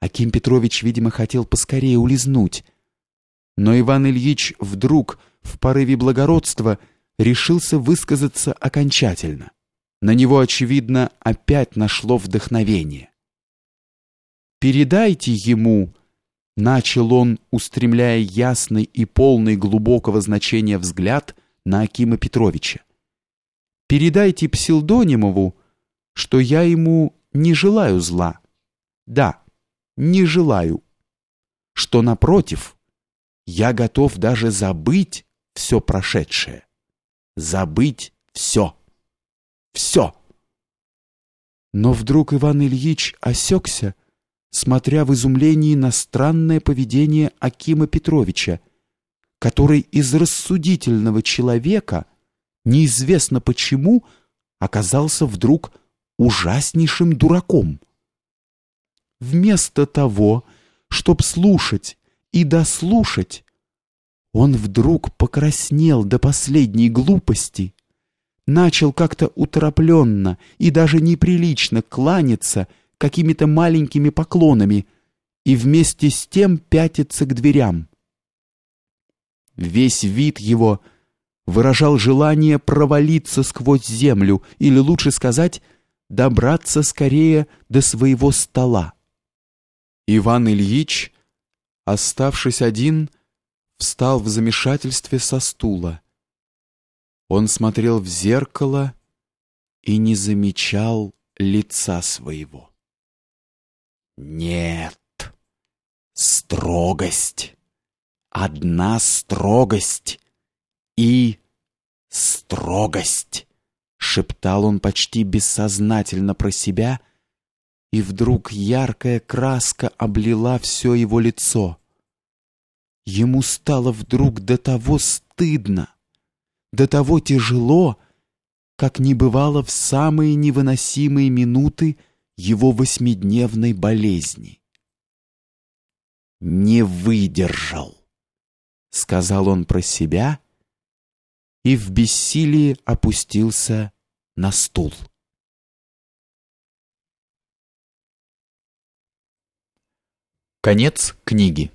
Аким Петрович, видимо, хотел поскорее улизнуть. Но Иван Ильич вдруг, в порыве благородства, решился высказаться окончательно. На него, очевидно, опять нашло вдохновение. «Передайте ему», — начал он, устремляя ясный и полный глубокого значения взгляд на Акима Петровича. «Передайте Псилдонимову, что я ему не желаю зла. Да, не желаю. Что, напротив, я готов даже забыть все прошедшее. Забыть все. Все. Но вдруг Иван Ильич осекся, смотря в изумлении на странное поведение Акима Петровича, который из рассудительного человека, неизвестно почему, оказался вдруг ужаснейшим дураком. Вместо того, чтоб слушать и дослушать, он вдруг покраснел до последней глупости, начал как-то уторопленно и даже неприлично кланяться какими-то маленькими поклонами и вместе с тем пятиться к дверям. Весь вид его выражал желание провалиться сквозь землю, или лучше сказать, добраться скорее до своего стола. Иван Ильич, оставшись один, встал в замешательстве со стула. Он смотрел в зеркало и не замечал лица своего. Нет, строгость, одна строгость и строгость шептал он почти бессознательно про себя, и вдруг яркая краска облила все его лицо. Ему стало вдруг до того стыдно, до того тяжело, как не бывало в самые невыносимые минуты его восьмидневной болезни. «Не выдержал», — сказал он про себя, — и в бессилии опустился на стул. Конец книги.